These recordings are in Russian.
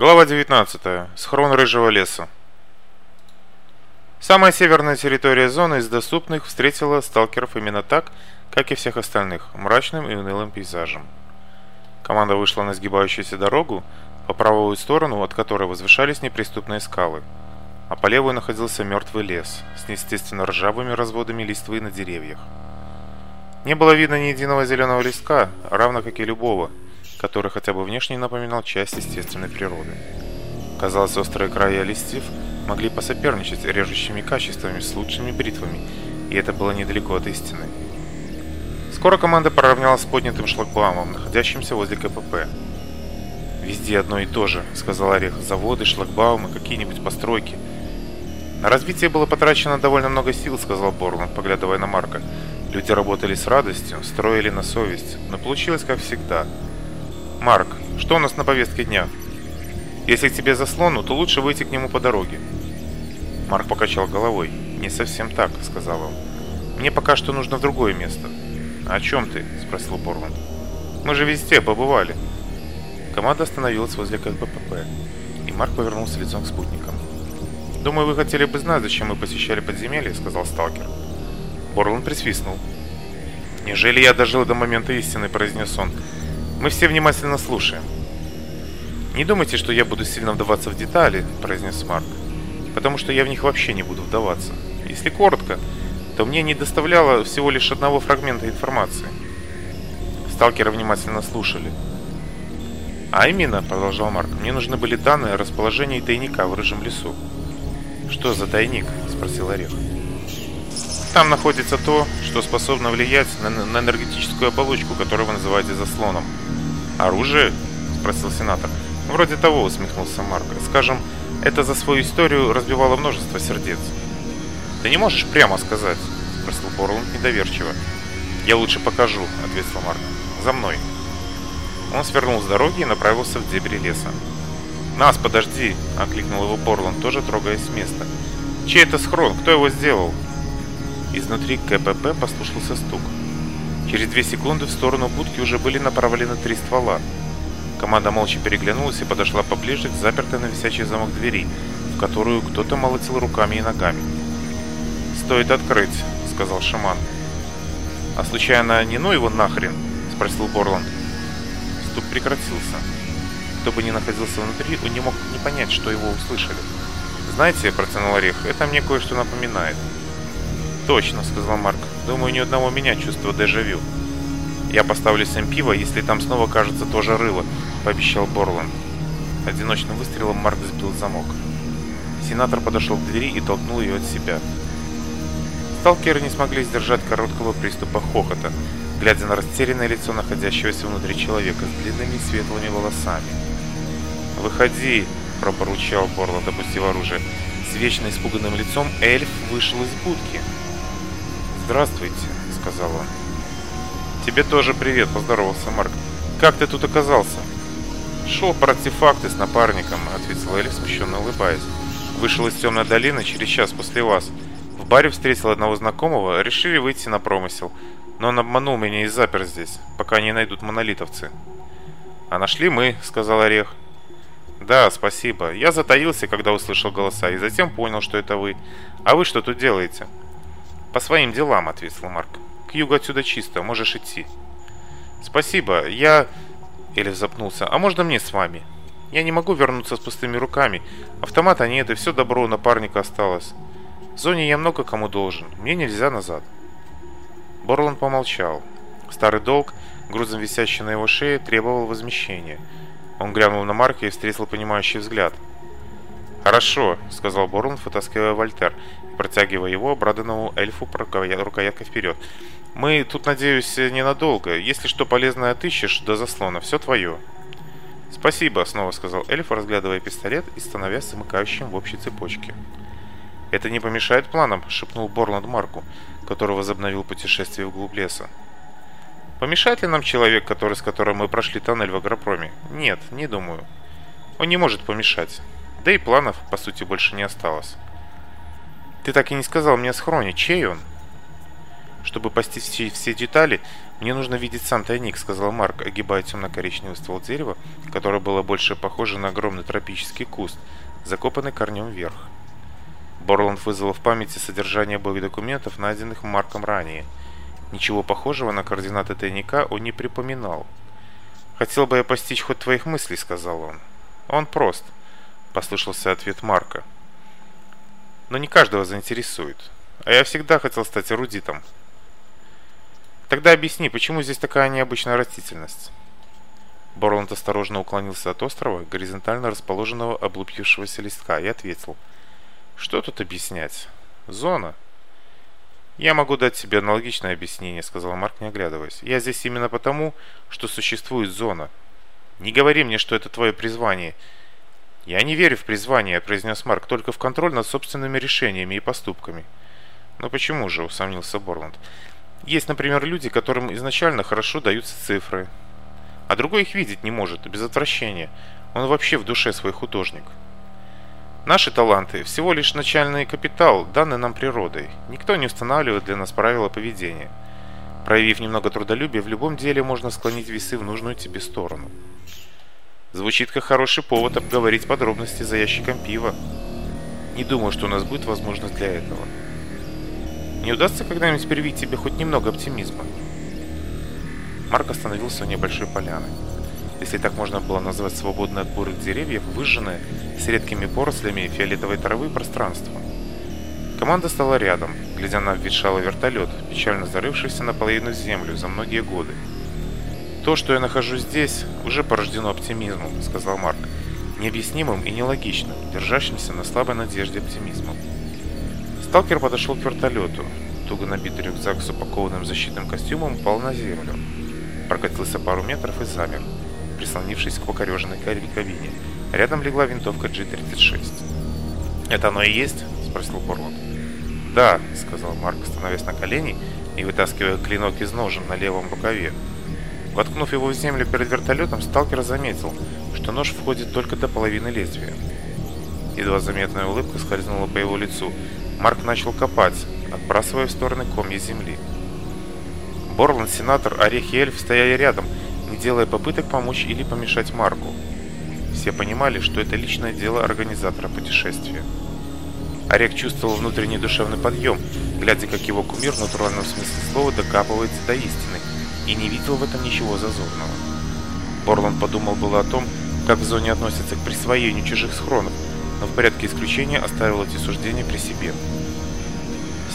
Глава 19. Схрон Рыжего леса. Самая северная территория зоны из доступных встретила сталкеров именно так, как и всех остальных, мрачным и унылым пейзажем. Команда вышла на сгибающуюся дорогу, по правую сторону от которой возвышались неприступные скалы, а по левую находился мертвый лес с неестественно ржавыми разводами листвы на деревьях. Не было видно ни единого зеленого листка, равно как и любого – который хотя бы внешне напоминал часть естественной природы. Казалось, острые края листьев могли посоперничать режущими качествами с лучшими бритвами, и это было недалеко от истины. Скоро команда поравнялась с поднятым шлагбаумом, находящимся возле КПП. «Везде одно и то же», — сказал Орех. «Заводы, шлагбаумы, какие-нибудь постройки». «На развитие было потрачено довольно много сил», — сказал Борланд, поглядывая на Марка. «Люди работали с радостью, строили на совесть, но получилось как всегда». Марк, что у нас на повестке дня? Если к тебе заслону, то лучше выйти к нему по дороге. Марк покачал головой. Не совсем так, сказал он. Мне пока что нужно в другое место. А о чем ты? Спросил Борланд. Мы же везде побывали. Команда остановилась возле КПП, и Марк повернулся лицом к спутникам. «Думаю, вы хотели бы знать, зачем мы посещали подземелье», — сказал сталкер. Борланд присвистнул. «Нежели я дожил до момента истины», — произнес он. Мы все внимательно слушаем. Не думайте, что я буду сильно вдаваться в детали, произнес Марк, потому что я в них вообще не буду вдаваться. Если коротко, то мне не доставляло всего лишь одного фрагмента информации. Сталкеры внимательно слушали. А именно, продолжал Марк, мне нужны были данные о расположении тайника в Рыжем лесу. Что за тайник? спросил Орех. Там находится то, что способно влиять на, на энергетическую оболочку, которую вы называете заслоном, оружие?» – спросил сенатор. Ну, «Вроде того», – усмехнулся Марк. «Скажем, это за свою историю разбивало множество сердец». «Ты не можешь прямо сказать?» – спросил Борланд недоверчиво. «Я лучше покажу», – ответил Марк. «За мной». Он свернул с дороги и направился в дебри леса. «Нас, подожди!» – окликнул его Борланд, тоже трогаясь с места. «Чей это схрон? Кто его сделал?» Изнутри КПП послушался стук. Через две секунды в сторону будки уже были направлены три ствола. Команда молча переглянулась и подошла поближе к запертой на висячий замок двери, в которую кто-то молотил руками и ногами. «Стоит открыть», — сказал шаман. «А случайно не ну его нахрен?» — спросил Борланд. Стук прекратился. Кто бы ни находился внутри, он не мог не понять, что его услышали. «Знаете», — протянул Орех, — «это мне кое-что напоминает». «Точно», — сказал Марк. Думаю, ни одного меня чувство дежавю. Я поставлю всем пиво, если там снова кажется тоже рыло, пообещал Борланд. Одиночным выстрелом Марк сбил замок. Сенатор подошел к двери и толкнул ее от себя. Сталкеры не смогли сдержать короткого приступа хохота, глядя на растерянное лицо находящегося внутри человека с длинными светлыми волосами. «Выходи!» – пропоручал Борланд, опустив оружие. С вечно испуганным лицом эльф вышел из будки – «Здравствуйте», — сказал он. «Тебе тоже привет», — поздоровался Марк. «Как ты тут оказался?» «Шел по артефакты с напарником», — ответил Элли, смущенно улыбаясь. «Вышел из темной долины через час после вас. В баре встретил одного знакомого, решили выйти на промысел. Но он обманул меня и запер здесь, пока не найдут монолитовцы». «А нашли мы», — сказал Орех. «Да, спасибо. Я затаился, когда услышал голоса, и затем понял, что это вы. А вы что тут делаете?» «По своим делам», — ответил Марк. «К югу отсюда чисто, можешь идти». «Спасибо, я...» Эльф запнулся. «А можно мне с вами?» «Я не могу вернуться с пустыми руками. Автомата нет, и все добро у напарника осталось. В зоне я много кому должен. Мне нельзя назад». Борланд помолчал. Старый долг, грузом висящий на его шее, требовал возмещения. Он глянул на Марка и встретил понимающий протягивая его обраданному эльфу рукояткой вперед. «Мы тут, надеюсь, ненадолго. Если что полезное отыщешь до заслона, все твое». «Спасибо», — снова сказал эльф, разглядывая пистолет и становясь замыкающим в общей цепочке. «Это не помешает планам», — шепнул Борланд Марку, который возобновил путешествие вглубь леса. «Помешает ли нам человек, который, с которым мы прошли тоннель в Агропроме? Нет, не думаю. Он не может помешать. Да и планов, по сути, больше не осталось». Ты так и не сказал мне о Схроне, чей он? Чтобы постичь все детали, мне нужно видеть сам тайник, сказал Марк, огибая темно-коричневый ствол дерева, которое было больше похоже на огромный тропический куст, закопанный корнем вверх. Борланд вызвал в памяти содержание обоих документов, найденных Марком ранее. Ничего похожего на координаты тайника он не припоминал. «Хотел бы я постичь ход твоих мыслей», — сказал он. «Он прост», — послышался ответ Марка. Но не каждого заинтересует. А я всегда хотел стать эрудитом. Тогда объясни, почему здесь такая необычная растительность? Борланд осторожно уклонился от острова, горизонтально расположенного облупившегося листка, и ответил. Что тут объяснять? Зона. «Я могу дать тебе аналогичное объяснение», — сказал Марк, не оглядываясь. «Я здесь именно потому, что существует зона. Не говори мне, что это твое призвание. «Я не верю в призвание», — произнес Марк, — «только в контроль над собственными решениями и поступками». «Но почему же?» — усомнился Борланд. «Есть, например, люди, которым изначально хорошо даются цифры, а другой их видеть не может, без отвращения. Он вообще в душе свой художник». Наши таланты – всего лишь начальный капитал, данный нам природой. Никто не устанавливает для нас правила поведения. Проявив немного трудолюбия, в любом деле можно склонить весы в нужную тебе сторону. Звучит как хороший повод обговорить подробности за ящиком пива. Не думаю, что у нас будет возможность для этого. Не удастся когда-нибудь привить тебе хоть немного оптимизма? Марк остановился у небольшой поляны. Если так можно было назвать свободное от бурых деревьев, выжженное с редкими порослями и фиолетовой травы пространство. Команда стала рядом, глядя на обветшалый вертолет, печально зарывшийся наполовину землю за многие годы. То, что я нахожусь здесь, уже порождено оптимизмом, сказал Марк. Необъяснимым и нелогичным, держащимся на слабой надежде оптимизмом. Сталкер подошел к вертолету. Туго набитый рюкзак с упакованным защитным костюмом упал на землю. Прокатился пару метров и замер, прислонившись к покореженной кабине. Рядом легла винтовка G-36. «Это оно и есть?» – спросил Борлот. «Да», – сказал Марк, становясь на колени и вытаскивая клинок из ножен на левом рукаве – Воткнув его в землю перед вертолетом, сталкер заметил, что нож входит только до половины лезвия. Едва заметная улыбка скользнула по его лицу. Марк начал копать, отбрасывая в стороны комья земли. Борланд, Сенатор, Орех и Эльф стояли рядом, не делая попыток помочь или помешать Марку. Все понимали, что это личное дело организатора путешествия. Орех чувствовал внутренний душевный подъем, глядя, как его кумир в натуральном смысле слова докапывается до истины и не видел в этом ничего зазорного. Борланд подумал было о том, как в зоне относятся к присвоению чужих схронов, но в порядке исключения оставил эти суждения при себе.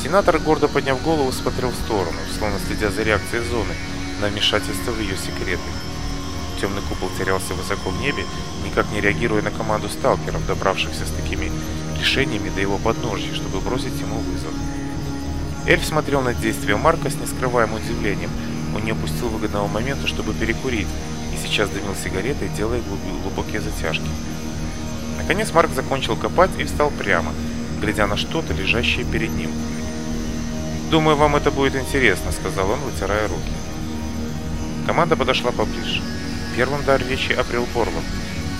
Сенатор, гордо подняв голову, смотрел в сторону, словно следя за реакцией зоны на вмешательство в ее секреты. Темный купол терялся высоко в небе, никак не реагируя на команду сталкеров, добравшихся с такими решениями до его подножья, чтобы бросить ему вызов. Эльф смотрел на действия Марка с нескрываемым удивлением – он не опустил выгодного момента, чтобы перекурить, и сейчас дымил сигаретой, делая глубокие затяжки. Наконец Марк закончил копать и встал прямо, глядя на что-то, лежащее перед ним. «Думаю, вам это будет интересно», — сказал он, вытирая руки. Команда подошла поближе. Первым дар речи обрел Борлов.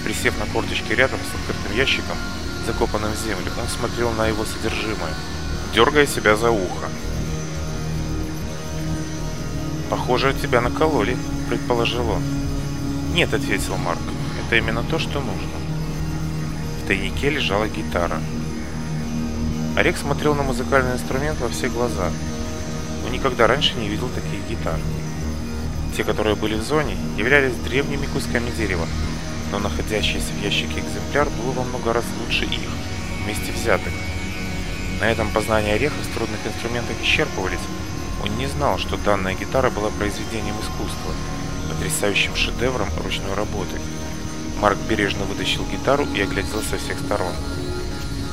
Присев на корточке рядом с открытым ящиком, закопанным в землю, он смотрел на его содержимое, дергая себя за ухо. «Похоже, от тебя накололи», — предположил он. «Нет», — ответил Марк, — «это именно то, что нужно». В тайнике лежала гитара. Орек смотрел на музыкальный инструмент во все глаза. Он никогда раньше не видел таких гитар. Те, которые были в зоне, являлись древними кусками дерева, но находящийся в ящике экземпляр был во много раз лучше их, вместе взятых. На этом познания орехов с трудных инструментов исчерпывались, он не знал, что данная гитара была произведением искусства, потрясающим шедевром ручной работы. Марк бережно вытащил гитару и оглядел со всех сторон.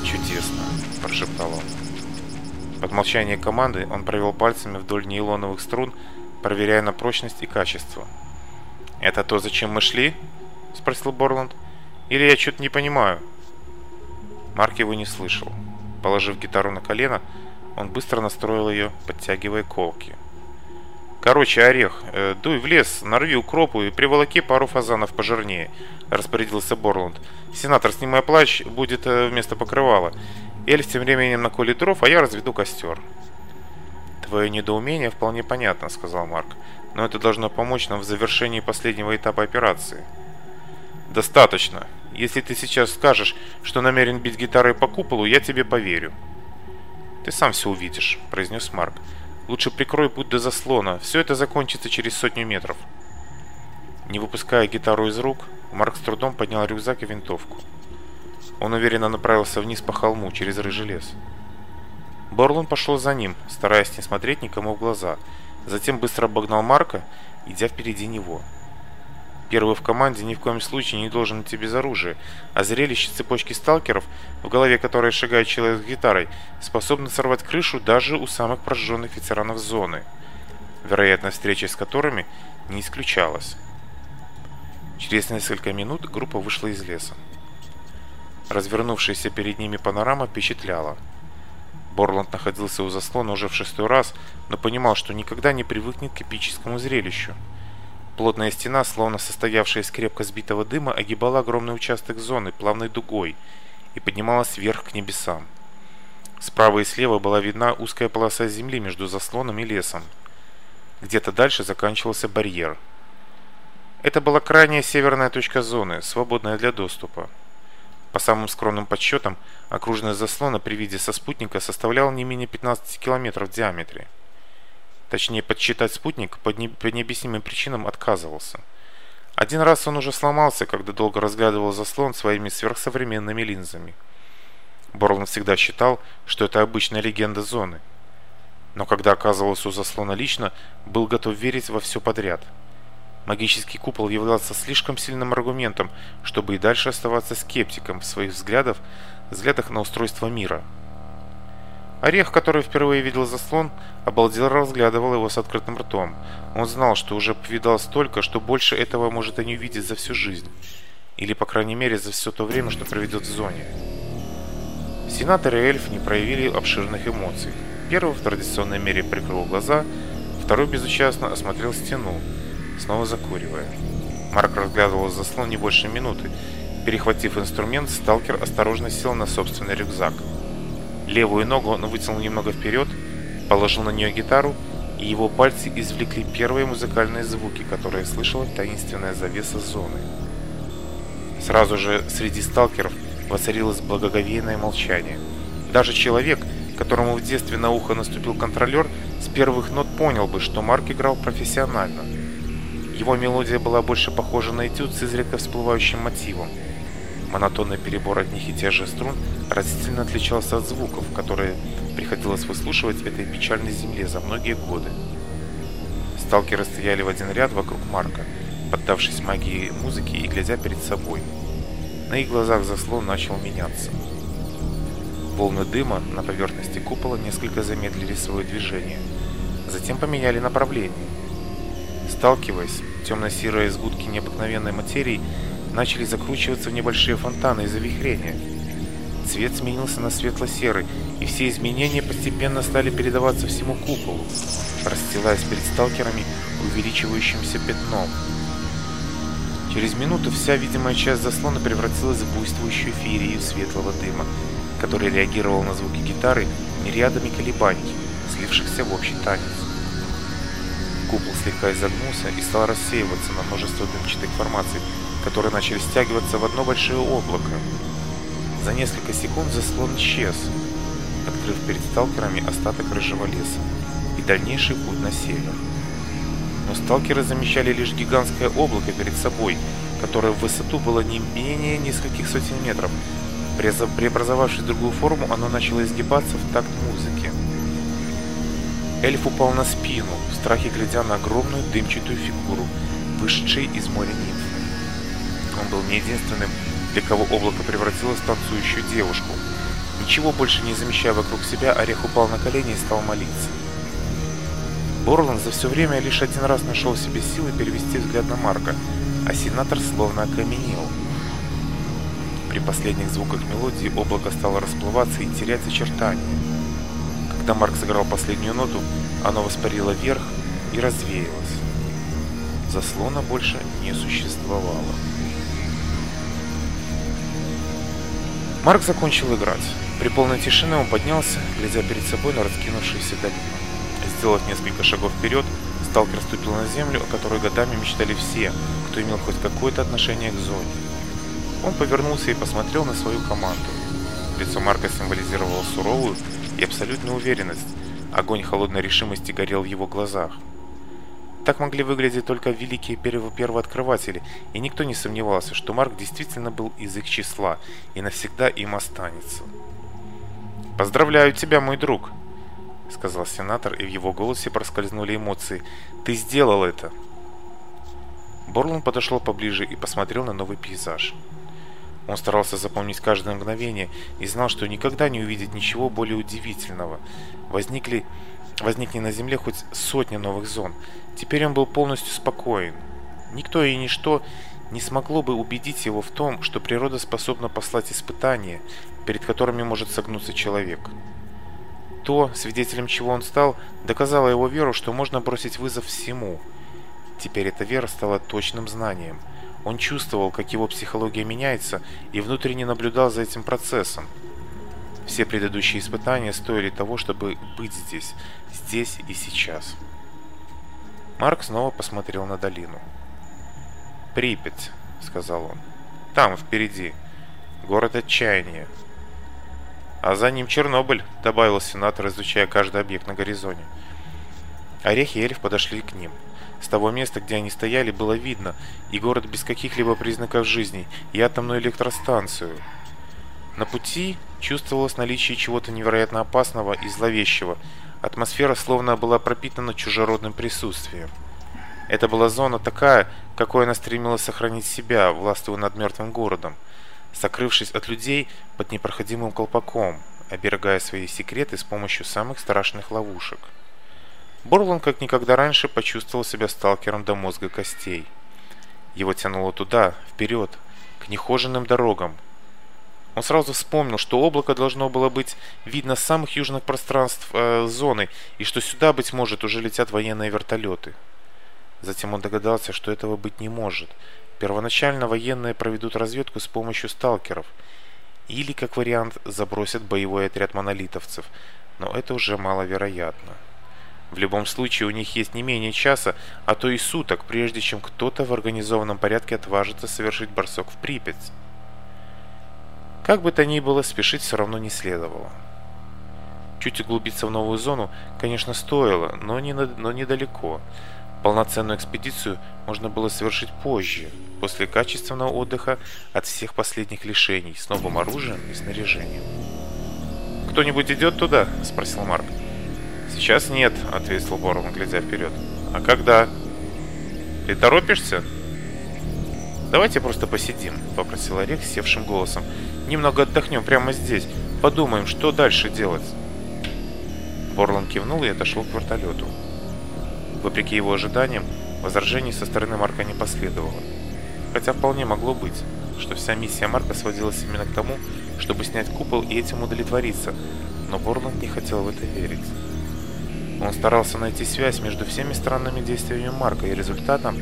«Чудесно!» – прошептал он. Под молчание команды он провел пальцами вдоль нейлоновых струн, проверяя на прочность и качество. «Это то, зачем мы шли?» – спросил Борланд. «Или я что-то не понимаю?» Марк его не слышал. Положив гитару на колено, он быстро настроил ее, подтягивая колки. «Короче, орех, э, дуй в лес, нарви укропу и приволоки пару фазанов пожирнее», – распорядился Борланд. «Сенатор, снимая плащ, будет э, вместо покрывала. Эльф тем временем наколет дров, а я разведу костер». «Твое недоумение вполне понятно», – сказал Марк. «Но это должно помочь нам в завершении последнего этапа операции». «Достаточно. Если ты сейчас скажешь, что намерен бить гитарой по куполу, я тебе поверю». Ты сам все увидишь», — произнес Марк. «Лучше прикрой путь до заслона. Все это закончится через сотню метров». Не выпуская гитару из рук, Марк с трудом поднял рюкзак и винтовку. Он уверенно направился вниз по холму, через рыжий лес. Борлон пошел за ним, стараясь не смотреть никому в глаза. Затем быстро обогнал Марка, идя впереди него. Первый в команде ни в коем случае не должен идти без оружия, а зрелище цепочки сталкеров, в голове которой шагает человек с гитарой, способно сорвать крышу даже у самых прожженных ветеранов зоны, вероятно, встреча с которыми не исключалась. Через несколько минут группа вышла из леса. Развернувшаяся перед ними панорама впечатляла. Борланд находился у заслона уже в шестой раз, но понимал, что никогда не привыкнет к эпическому зрелищу – Плотная стена, словно состоявшая из крепко-сбитого дыма, огибала огромный участок зоны плавной дугой и поднималась вверх к небесам. Справа и слева была видна узкая полоса земли между заслоном и лесом. Где-то дальше заканчивался барьер. Это была крайняя северная точка зоны, свободная для доступа. По самым скромным подсчетам, окружность заслона при виде со спутника составляла не менее 15 километров в диаметре точнее подсчитать спутник по необъяснимым причинам отказывался. Один раз он уже сломался, когда долго разглядывал заслон своими сверхсовременными линзами. Борланд всегда считал, что это обычная легенда зоны. Но когда оказывался у заслона лично, был готов верить во все подряд. Магический купол являлся слишком сильным аргументом, чтобы и дальше оставаться скептиком в своих взглядах, взглядах на устройство мира – Орех, который впервые видел заслон, обалдел разглядывал его с открытым ртом. Он знал, что уже видал столько, что больше этого может и не увидеть за всю жизнь. Или, по крайней мере, за все то время, что проведет в зоне. Сенатор и эльф не проявили обширных эмоций. Первый в традиционной мере прикрыл глаза, второй безучастно осмотрел стену, снова закуривая. Марк разглядывал заслон не больше минуты. Перехватив инструмент, сталкер осторожно сел на собственный рюкзак – левую ногу он вытянул немного вперед, положил на нее гитару, и его пальцы извлекли первые музыкальные звуки, которые слышала таинственная завеса зоны. Сразу же среди сталкеров воцарилось благоговейное молчание. Даже человек, которому в детстве на ухо наступил контролер, с первых нот понял бы, что Марк играл профессионально. Его мелодия была больше похожа на этюд с изредка всплывающим мотивом – монотонный перебор одних и тех же струн разительно отличался от звуков, которые приходилось выслушивать этой печальной земле за многие годы. Сталкеры стояли в один ряд вокруг Марка, поддавшись магии музыки и глядя перед собой. На их глазах заслон начал меняться. Волны дыма на поверхности купола несколько замедлили свое движение, затем поменяли направление. Сталкиваясь, темно-серые сгустки необыкновенной материи начали закручиваться в небольшие фонтаны из-за Цвет сменился на светло-серый, и все изменения постепенно стали передаваться всему куполу, расстилаясь перед сталкерами увеличивающимся пятном. Через минуту вся видимая часть заслона превратилась в буйствующую феерию светлого дыма, который реагировал на звуки гитары мириадами колебаний, слившихся в общий танец. Купол слегка изогнулся и стал рассеиваться на множество дымчатых формаций, которые начали стягиваться в одно большое облако. За несколько секунд заслон исчез, открыв перед сталкерами остаток рыжего леса и дальнейший путь на север. Но сталкеры замечали лишь гигантское облако перед собой, которое в высоту было не менее нескольких сотен метров. Преобразовавшись в другую форму, оно начало изгибаться в такт музыки. Эльф упал на спину, в страхе глядя на огромную дымчатую фигуру, вышедшей из моря нимф он был не единственным, для кого облако превратилось в танцующую девушку. Ничего больше не замечая вокруг себя, Орех упал на колени и стал молиться. Борланд за все время лишь один раз нашел в себе силы перевести взгляд на Марка, а сенатор словно окаменел. При последних звуках мелодии облако стало расплываться и терять очертания. Когда Марк сыграл последнюю ноту, оно воспарило вверх и развеялось. Заслона больше не существовало. Марк закончил играть. При полной тишине он поднялся, глядя перед собой на раскинувшуюся долину, Сделав несколько шагов вперед, сталкер ступил на землю, о которой годами мечтали все, кто имел хоть какое-то отношение к зоне. Он повернулся и посмотрел на свою команду. Лицо Марка символизировало суровую и абсолютную уверенность. Огонь холодной решимости горел в его глазах. Так могли выглядеть только великие первооткрыватели, и никто не сомневался, что Марк действительно был из их числа и навсегда им останется. «Поздравляю тебя, мой друг!» — сказал сенатор, и в его голосе проскользнули эмоции. «Ты сделал это!» Борланд подошел поближе и посмотрел на новый пейзаж. Он старался запомнить каждое мгновение и знал, что никогда не увидит ничего более удивительного. Возникли возникли на Земле хоть сотни новых зон. Теперь он был полностью спокоен. Никто и ничто не смогло бы убедить его в том, что природа способна послать испытания, перед которыми может согнуться человек. То, свидетелем чего он стал, доказало его веру, что можно бросить вызов всему. Теперь эта вера стала точным знанием. Он чувствовал, как его психология меняется, и внутренне наблюдал за этим процессом. Все предыдущие испытания стоили того, чтобы быть здесь, здесь и сейчас. Марк снова посмотрел на долину. «Припять», — сказал он. «Там, впереди. Город отчаяния». «А за ним Чернобыль», — добавил сенатор, изучая каждый объект на горизонте. Орех и эльф подошли к ним. С того места, где они стояли, было видно и город без каких-либо признаков жизни, и атомную электростанцию — На пути чувствовалось наличие чего-то невероятно опасного и зловещего. Атмосфера словно была пропитана чужеродным присутствием. Это была зона такая, какой она стремилась сохранить себя, властвуя над мертвым городом – сокрывшись от людей под непроходимым колпаком, оберегая свои секреты с помощью самых страшных ловушек. Борланд как никогда раньше почувствовал себя сталкером до мозга костей. Его тянуло туда, вперед, к нехоженным дорогам. Он сразу вспомнил, что облако должно было быть видно с самых южных пространств э, зоны, и что сюда, быть может, уже летят военные вертолеты. Затем он догадался, что этого быть не может. Первоначально военные проведут разведку с помощью сталкеров. Или, как вариант, забросят боевой отряд монолитовцев. Но это уже маловероятно. В любом случае, у них есть не менее часа, а то и суток, прежде чем кто-то в организованном порядке отважится совершить барсок в Припять. Как бы то ни было, спешить все равно не следовало. Чуть углубиться в новую зону, конечно, стоило, но, не, но недалеко. Полноценную экспедицию можно было совершить позже, после качественного отдыха от всех последних лишений с новым оружием и снаряжением. «Кто-нибудь идет туда?» – спросил Марк. «Сейчас нет», – ответил Борум, глядя вперед. «А когда?» «Ты торопишься?» «Давайте просто посидим», – попросил Орех севшим голосом. Немного отдохнем прямо здесь. Подумаем, что дальше делать. Борлан кивнул и отошел к вертолету. Вопреки его ожиданиям, возражений со стороны Марка не последовало. Хотя вполне могло быть, что вся миссия Марка сводилась именно к тому, чтобы снять купол и этим удовлетвориться, но Борланд не хотел в это верить. Он старался найти связь между всеми странными действиями Марка и результатом,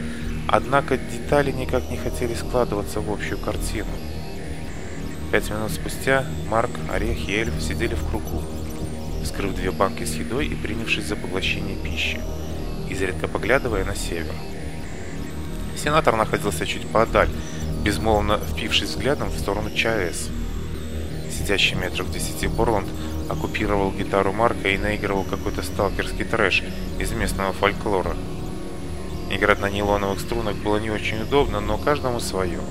однако детали никак не хотели складываться в общую картину. Пять минут спустя Марк, Орех и Эльф сидели в кругу, вскрыв две банки с едой и принявшись за поглощение пищи, изредка поглядывая на север. Сенатор находился чуть подаль, безмолвно впившись взглядом в сторону ЧАЭС. Сидящий метров в десяти Борланд оккупировал гитару Марка и наигрывал какой-то сталкерский трэш из местного фольклора. Играть на нейлоновых струнах было не очень удобно, но каждому свое –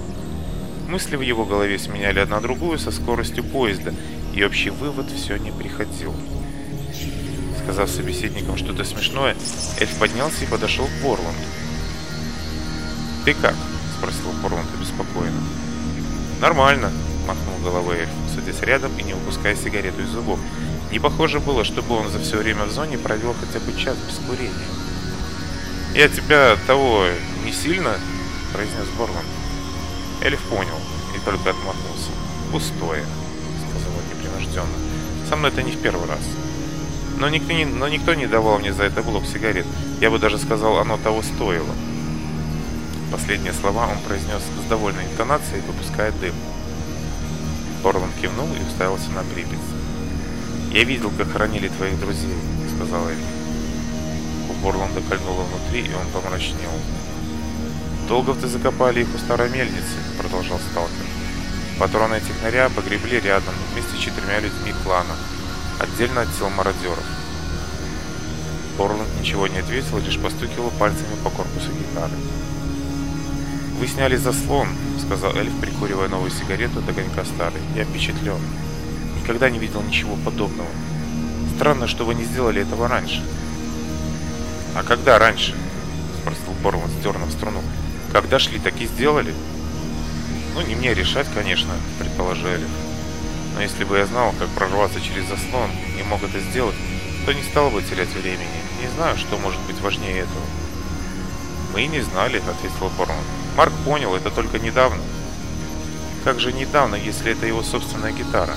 Мысли в его голове сменяли одна другую со скоростью поезда, и общий вывод все не приходил. Сказав собеседникам что-то смешное, Эльф поднялся и подошел к Борланду. «Ты как?» – спросил Борланд обеспокоенно. «Нормально», – махнул головой эльф, садясь рядом и не выпуская сигарету из зубов. Не похоже было, чтобы он за все время в зоне провел хотя бы час без курения. «Я тебя того не сильно?» – произнес Борланд. Эльф понял и только отмахнулся. «Пустое», — сказал он непринужденно. «Со мной это не в первый раз. Но никто, не, но никто не давал мне за это блок сигарет. Я бы даже сказал, оно того стоило». Последние слова он произнес с довольной интонацией, выпуская дым. Орлан кивнул и уставился на Припять. «Я видел, как хоронили твоих друзей», — сказал Эльф. У Борланда кольнуло внутри, и он помрачнел. «Долгов ты закопали их у старой мельницы», — продолжал сталкер. «Патроны этих ныря погребли рядом вместе с четырьмя людьми клана, отдельно от сил мародеров». Орланд ничего не ответил, лишь постукивал пальцами по корпусу гитары. «Вы сняли заслон», — сказал эльф, прикуривая новую сигарету от огонька старой. «Я впечатлен. Никогда не видел ничего подобного. Странно, что вы не сделали этого раньше». «А когда раньше?» — спросил Борланд, стернув струну. Как дошли, так и сделали. Ну, не мне решать, конечно, предположили. Но если бы я знал, как прорваться через заслон и мог это сделать, то не стал бы терять времени. Не знаю, что может быть важнее этого. «Мы не знали», — ответил барон. «Марк понял это только недавно». «Как же недавно, если это его собственная гитара?»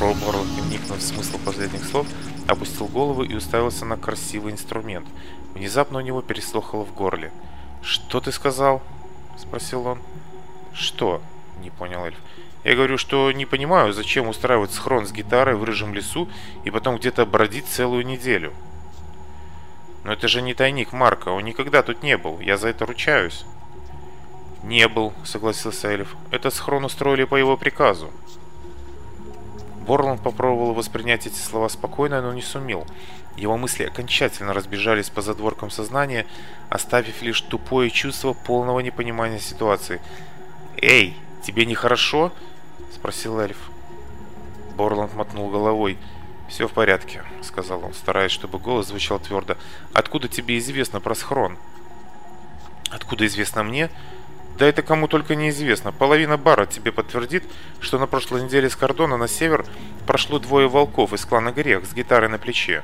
Ролл Барлок, не вникнув в смысл последних слов, опустил голову и уставился на красивый инструмент. Внезапно у него переслохало в горле. «Что ты сказал?» — спросил он. «Что?» — не понял эльф. Я говорю, что не понимаю, зачем устраивать схрон с гитарой в рыжем лесу и потом где-то бродить целую неделю. Но это же не тайник Марка, он никогда тут не был, я за это ручаюсь. Не был, согласился Эльф. Это схрон устроили по его приказу. Борланд попробовал Его мысли окончательно разбежались по задворкам сознания, оставив лишь тупое чувство полного непонимания ситуации. «Эй, тебе нехорошо?» – спросил эльф. Борланд мотнул головой. «Все в порядке», – сказал он, стараясь, чтобы голос звучал твердо. «Откуда тебе известно про схрон?» «Откуда известно мне?» «Да это кому только неизвестно. Половина бара тебе подтвердит, что на прошлой неделе с кордона на север прошло двое волков из клана Грех с гитарой на плече».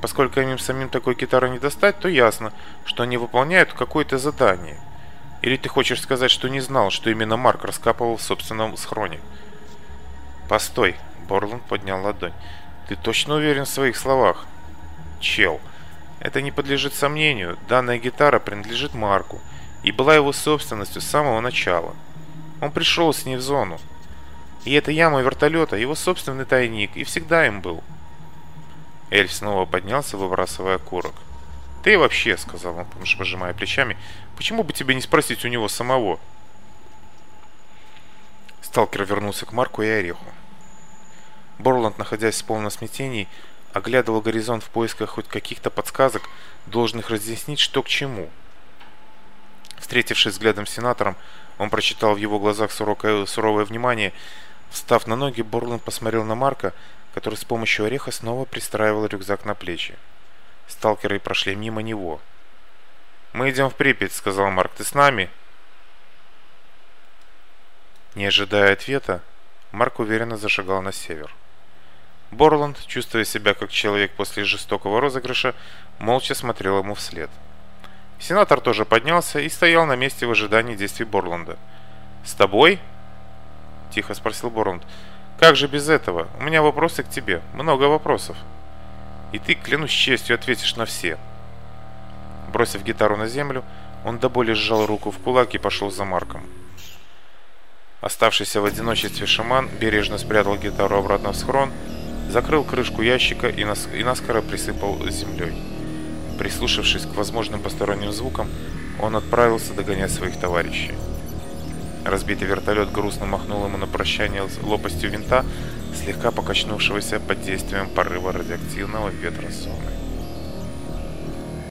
Поскольку им самим такой гитары не достать, то ясно, что они выполняют какое-то задание. Или ты хочешь сказать, что не знал, что именно Марк раскапывал в собственном схроне? Постой, Борланд поднял ладонь. Ты точно уверен в своих словах? Чел, это не подлежит сомнению. Данная гитара принадлежит Марку и была его собственностью с самого начала. Он пришел с ней в зону. Эльф снова поднялся, выбрасывая курок. «Ты вообще», — сказал он, пожимая плечами, — «почему бы тебе не спросить у него самого?» Сталкер вернулся к Марку и Ореху. Борланд, находясь в полном смятении, оглядывал горизонт в поисках хоть каких-то подсказок, должных разъяснить, что к чему. Встретившись взглядом с сенатором, он прочитал в его глазах суровое, суровое внимание. Встав на ноги, Борланд посмотрел на Марка, который с помощью ореха снова пристраивал рюкзак на плечи. Сталкеры прошли мимо него. «Мы идем в Припять», — сказал Марк. «Ты с нами?» Не ожидая ответа, Марк уверенно зашагал на север. Борланд, чувствуя себя как человек после жестокого розыгрыша, молча смотрел ему вслед. Сенатор тоже поднялся и стоял на месте в ожидании действий Борланда. «С тобой?» – тихо спросил Борланд. Как же без этого? У меня вопросы к тебе. Много вопросов. И ты, клянусь честью, ответишь на все. Бросив гитару на землю, он до боли сжал руку в кулак и пошел за Марком. Оставшийся в одиночестве шаман бережно спрятал гитару обратно в схрон, закрыл крышку ящика и, нас... и наскоро присыпал землей. Прислушавшись к возможным посторонним звукам, он отправился догонять своих товарищей. Разбитый вертолет грустно махнул ему на прощание лопастью винта, слегка покачнувшегося под действием порыва радиоактивного ветра Соны.